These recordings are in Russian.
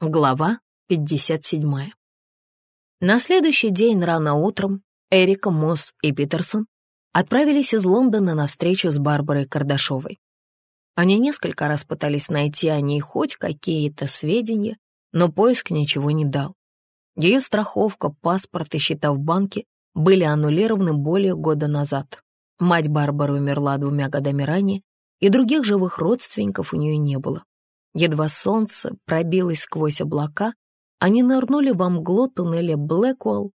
Глава 57. На следующий день рано утром Эрика, Мосс и Питерсон отправились из Лондона на встречу с Барбарой Кардашовой. Они несколько раз пытались найти о ней хоть какие-то сведения, но поиск ничего не дал. Ее страховка, паспорт и счета в банке были аннулированы более года назад. Мать Барбары умерла двумя годами ранее, и других живых родственников у нее не было. Едва солнце пробилось сквозь облака, они нырнули во мглу туннеля Блэквелл.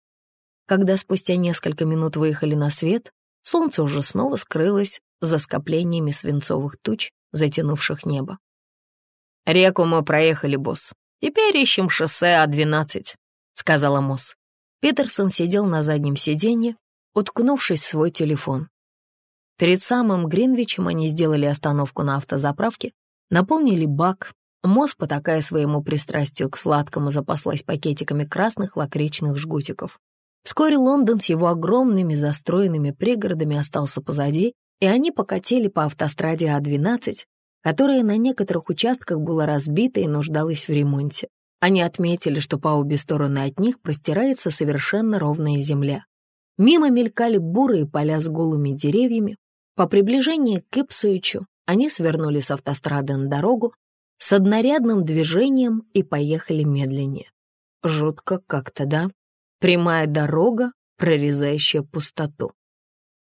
Когда спустя несколько минут выехали на свет, солнце уже снова скрылось за скоплениями свинцовых туч, затянувших небо. «Реку мы проехали, босс. Теперь ищем шоссе А-12», — сказала Мосс. Питерсон сидел на заднем сиденье, уткнувшись в свой телефон. Перед самым Гринвичем они сделали остановку на автозаправке, Наполнили бак. Мосс, потакая своему пристрастию к сладкому, запаслась пакетиками красных лакричных жгутиков. Вскоре Лондон с его огромными застроенными пригородами остался позади, и они покатили по автостраде А-12, которая на некоторых участках была разбита и нуждалась в ремонте. Они отметили, что по обе стороны от них простирается совершенно ровная земля. Мимо мелькали бурые поля с голыми деревьями. По приближении к Ипсуичу они свернули с автострады на дорогу с однорядным движением и поехали медленнее. Жутко как-то, да? Прямая дорога, прорезающая пустоту.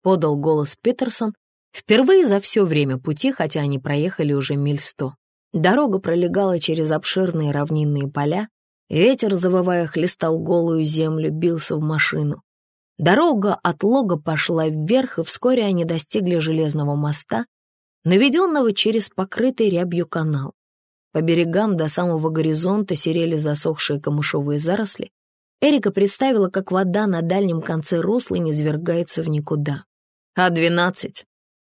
Подал голос Питерсон впервые за все время пути, хотя они проехали уже миль сто. Дорога пролегала через обширные равнинные поля, ветер, завывая, хлестал голую землю, бился в машину. Дорога от лога пошла вверх, и вскоре они достигли железного моста, наведенного через покрытый рябью канал. По берегам до самого горизонта серели засохшие камышовые заросли. Эрика представила, как вода на дальнем конце русла низвергается в никуда. «А-12.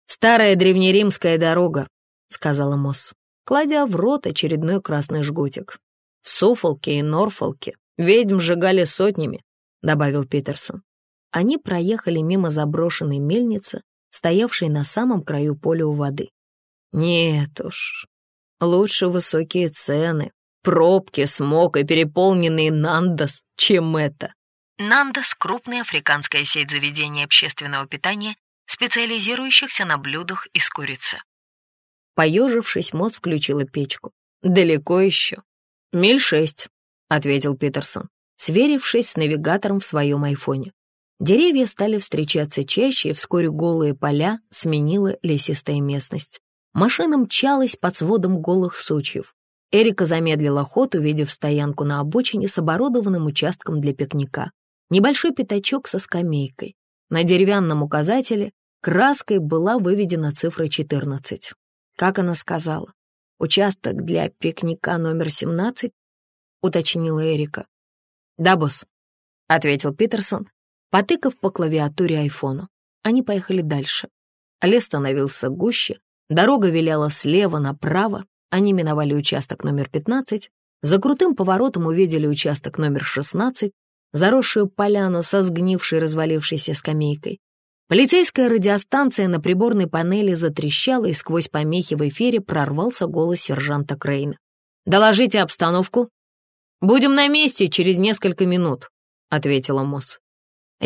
Старая древнеримская дорога», — сказала Мосс, кладя в рот очередной красный жгутик. «В Суфолке и Норфолке ведьм сжигали сотнями», — добавил Питерсон. Они проехали мимо заброшенной мельницы, стоявшей на самом краю поля у воды. Нет уж, лучше высокие цены, пробки, смог и переполненный Нандос, чем это. Нандос — крупная африканская сеть заведений общественного питания, специализирующихся на блюдах из курицы. Поежившись, Мосс включила печку. «Далеко еще?» «Миль шесть», — ответил Питерсон, сверившись с навигатором в своем айфоне. Деревья стали встречаться чаще, и вскоре голые поля сменила лесистая местность. Машина мчалась под сводом голых сучьев. Эрика замедлила ход, увидев стоянку на обочине с оборудованным участком для пикника. Небольшой пятачок со скамейкой. На деревянном указателе краской была выведена цифра 14. Как она сказала, участок для пикника номер 17, уточнила Эрика. «Да, босс», — ответил Питерсон, потыкав по клавиатуре айфона. Они поехали дальше. Лес становился гуще, Дорога виляла слева направо, они миновали участок номер 15, за крутым поворотом увидели участок номер 16, заросшую поляну со сгнившей развалившейся скамейкой. Полицейская радиостанция на приборной панели затрещала, и сквозь помехи в эфире прорвался голос сержанта Крейна. «Доложите обстановку». «Будем на месте через несколько минут», — ответила Мосс.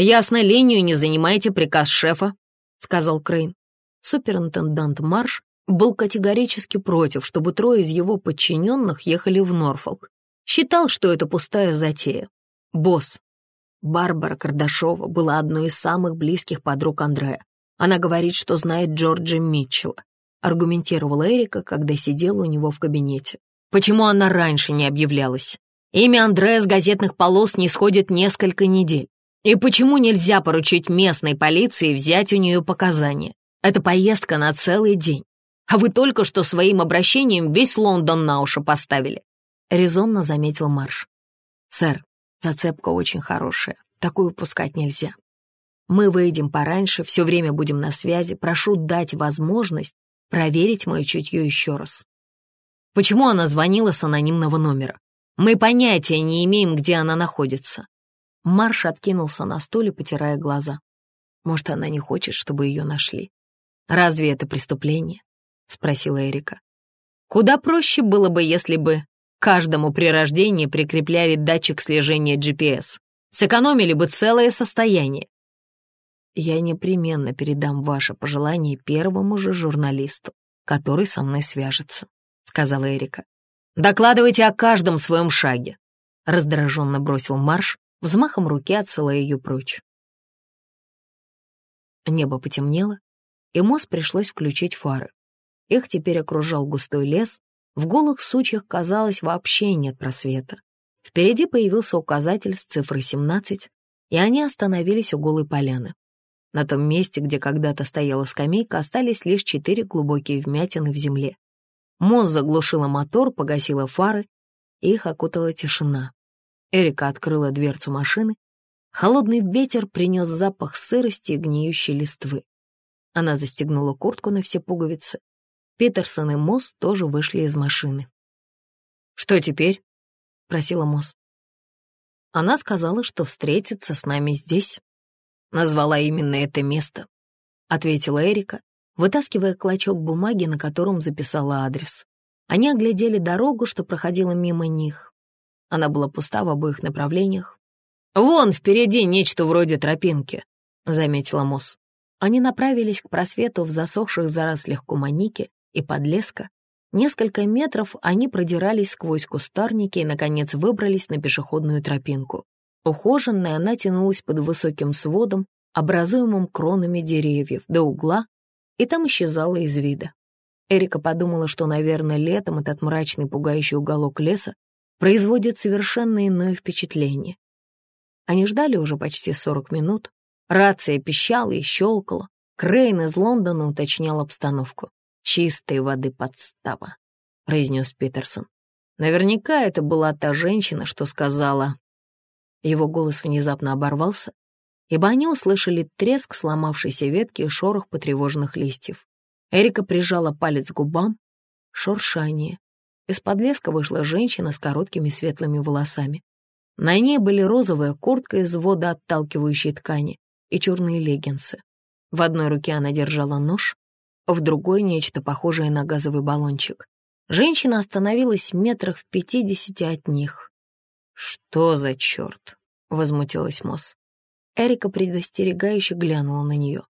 «Ясно, линию не занимайте приказ шефа», — сказал Крейн. Суперинтендант Марш был категорически против, чтобы трое из его подчиненных ехали в Норфолк. Считал, что это пустая затея. Босс. Барбара Кардашова была одной из самых близких подруг Андрея. Она говорит, что знает Джорджа Митчелла, аргументировала Эрика, когда сидела у него в кабинете. Почему она раньше не объявлялась? Имя Андрея с газетных полос не сходит несколько недель. И почему нельзя поручить местной полиции взять у нее показания? Это поездка на целый день. А вы только что своим обращением весь Лондон на уши поставили», — резонно заметил Марш. «Сэр, зацепка очень хорошая. Такую пускать нельзя. Мы выйдем пораньше, все время будем на связи. Прошу дать возможность проверить мое чутье еще раз». «Почему она звонила с анонимного номера? Мы понятия не имеем, где она находится». Марш откинулся на стуле, потирая глаза. Может, она не хочет, чтобы ее нашли. «Разве это преступление?» — спросила Эрика. «Куда проще было бы, если бы каждому при рождении прикрепляли датчик слежения GPS. Сэкономили бы целое состояние. Я непременно передам ваше пожелание первому же журналисту, который со мной свяжется», — сказала Эрика. «Докладывайте о каждом своем шаге», — раздраженно бросил Марш, взмахом руки отсылая ее прочь. Небо потемнело, и Мосс пришлось включить фары. Их теперь окружал густой лес, в голых сучьях, казалось, вообще нет просвета. Впереди появился указатель с цифрой 17, и они остановились у голой поляны. На том месте, где когда-то стояла скамейка, остались лишь четыре глубокие вмятины в земле. Мосс заглушила мотор, погасила фары, и их окутала тишина. Эрика открыла дверцу машины. Холодный ветер принес запах сырости и гниющей листвы. Она застегнула куртку на все пуговицы. Питерсон и Мосс тоже вышли из машины. «Что теперь?» — просила Мосс. Она сказала, что встретится с нами здесь. Назвала именно это место, — ответила Эрика, вытаскивая клочок бумаги, на котором записала адрес. Они оглядели дорогу, что проходила мимо них. Она была пуста в обоих направлениях. «Вон впереди нечто вроде тропинки», — заметила Мосс. Они направились к просвету в засохших зарослях куманики и подлеска. Несколько метров они продирались сквозь кустарники и, наконец, выбрались на пешеходную тропинку. Ухоженная она тянулась под высоким сводом, образуемым кронами деревьев, до угла, и там исчезала из вида. Эрика подумала, что, наверное, летом этот мрачный пугающий уголок леса производит совершенно иное впечатление. Они ждали уже почти 40 минут. Рация пищала и щелкала. Крейн из Лондона уточнял обстановку. «Чистой воды подстава», — произнес Питерсон. Наверняка это была та женщина, что сказала его голос внезапно оборвался, ибо они услышали треск сломавшейся ветки и шорох потревоженных листьев. Эрика прижала палец к губам. Шуршание. Из-под леска вышла женщина с короткими светлыми волосами. На ней были розовая куртка из водоотталкивающей ткани и черные леггинсы. В одной руке она держала нож, в другой — нечто похожее на газовый баллончик. Женщина остановилась в метрах в пятидесяти от них. «Что за черт?» — возмутилась Мосс. Эрика предостерегающе глянула на нее.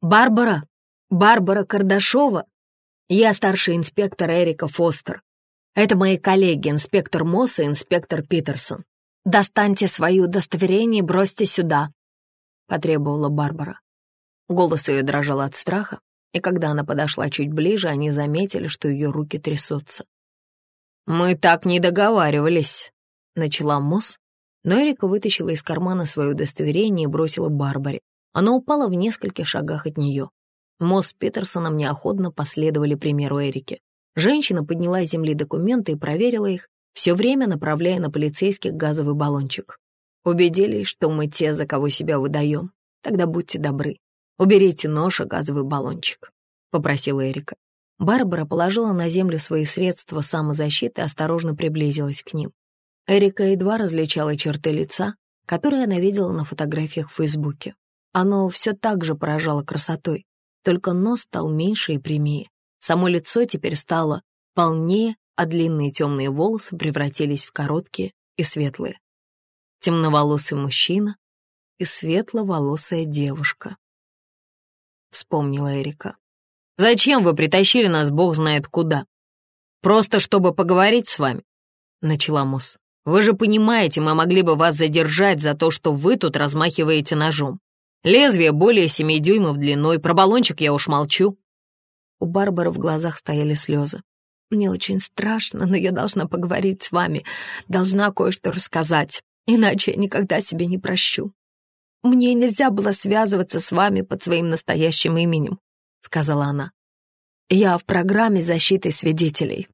«Барбара! Барбара Кардашова! Я старший инспектор Эрика Фостер. Это мои коллеги, инспектор Мосс и инспектор Питерсон. Достаньте свои удостоверения и бросьте сюда», — потребовала Барбара. Голос ее дрожал от страха, и когда она подошла чуть ближе, они заметили, что ее руки трясутся. «Мы так не договаривались», — начала Мосс, но Эрика вытащила из кармана свое удостоверение и бросила Барбаре. Оно упало в нескольких шагах от нее. Мосс с Питерсоном неохотно последовали примеру Эрики. Женщина подняла с земли документы и проверила их, все время направляя на полицейских газовый баллончик. Убедились, что мы те, за кого себя выдаем. Тогда будьте добры. Уберите нож и газовый баллончик, — попросила Эрика. Барбара положила на землю свои средства самозащиты и осторожно приблизилась к ним. Эрика едва различала черты лица, которые она видела на фотографиях в Фейсбуке. Оно все так же поражало красотой, только нос стал меньше и прямее. Само лицо теперь стало полнее, а длинные темные волосы превратились в короткие и светлые. Темноволосый мужчина и светловолосая девушка. Вспомнила Эрика. «Зачем вы притащили нас бог знает куда? Просто чтобы поговорить с вами?» Начала Мосс. Вы же понимаете, мы могли бы вас задержать за то, что вы тут размахиваете ножом. Лезвие более семи дюймов длиной, про баллончик я уж молчу». У Барбары в глазах стояли слезы. «Мне очень страшно, но я должна поговорить с вами, должна кое-что рассказать, иначе я никогда себе не прощу. Мне нельзя было связываться с вами под своим настоящим именем», — сказала она. «Я в программе защиты свидетелей.